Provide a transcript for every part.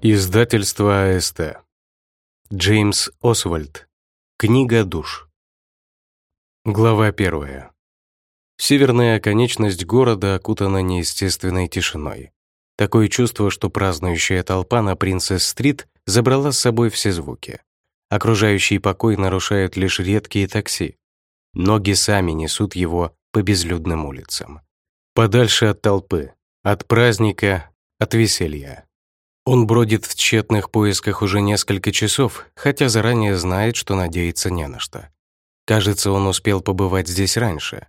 Издательство АСТ. Джеймс Освальд. Книга душ. Глава первая. Северная оконечность города окутана неестественной тишиной. Такое чувство, что празднующая толпа на Принцесс-стрит забрала с собой все звуки. Окружающий покой нарушают лишь редкие такси. Ноги сами несут его по безлюдным улицам. Подальше от толпы, от праздника, от веселья. Он бродит в тщетных поисках уже несколько часов, хотя заранее знает, что надеяться не на что. Кажется, он успел побывать здесь раньше.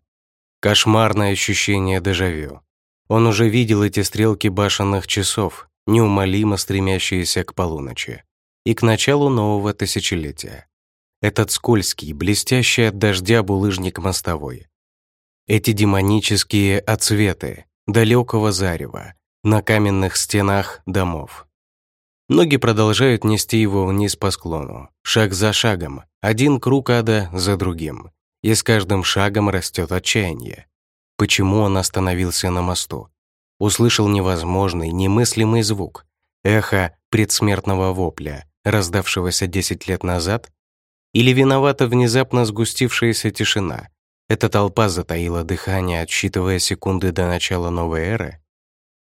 Кошмарное ощущение дежавю. Он уже видел эти стрелки башенных часов, неумолимо стремящиеся к полуночи и к началу нового тысячелетия. Этот скользкий, блестящий от дождя булыжник мостовой. Эти демонические отцветы далекого зарева на каменных стенах домов. Ноги продолжают нести его вниз по склону, шаг за шагом, один круг ада за другим. И с каждым шагом растет отчаяние. Почему он остановился на мосту? Услышал невозможный, немыслимый звук, эхо предсмертного вопля, раздавшегося десять лет назад? Или виновата внезапно сгустившаяся тишина? Эта толпа затаила дыхание, отсчитывая секунды до начала новой эры?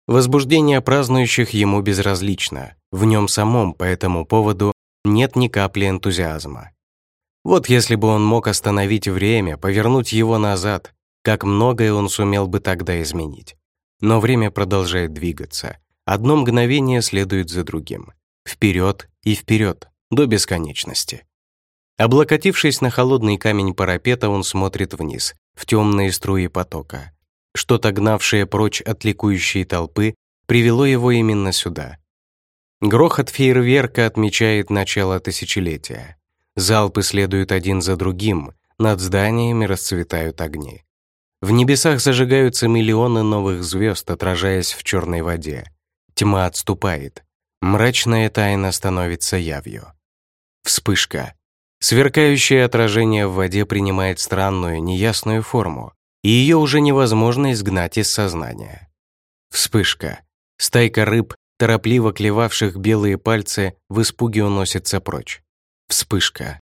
Возбуждение празднующих ему безразлично. В нем самом по этому поводу нет ни капли энтузиазма. Вот если бы он мог остановить время, повернуть его назад, как многое он сумел бы тогда изменить. Но время продолжает двигаться. Одно мгновение следует за другим. Вперед и вперед, до бесконечности. Облокотившись на холодный камень парапета, он смотрит вниз, в темные струи потока. Что-то гнавшее прочь от ликующей толпы привело его именно сюда. Грохот фейерверка отмечает начало тысячелетия. Залпы следуют один за другим, над зданиями расцветают огни. В небесах зажигаются миллионы новых звезд, отражаясь в черной воде. Тьма отступает. Мрачная тайна становится явью. Вспышка. Сверкающее отражение в воде принимает странную, неясную форму и ее уже невозможно изгнать из сознания. Вспышка. Стайка рыб, торопливо клевавших белые пальцы, в испуге уносится прочь. Вспышка.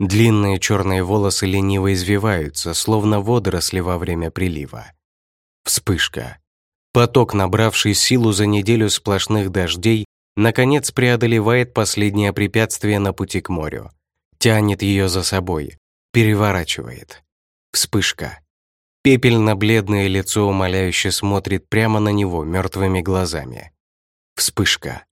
Длинные черные волосы лениво извиваются, словно водоросли во время прилива. Вспышка. Поток, набравший силу за неделю сплошных дождей, наконец преодолевает последнее препятствие на пути к морю. Тянет ее за собой, переворачивает. Вспышка. Пепельно-бледное лицо умоляюще смотрит прямо на него мертвыми глазами. Вспышка.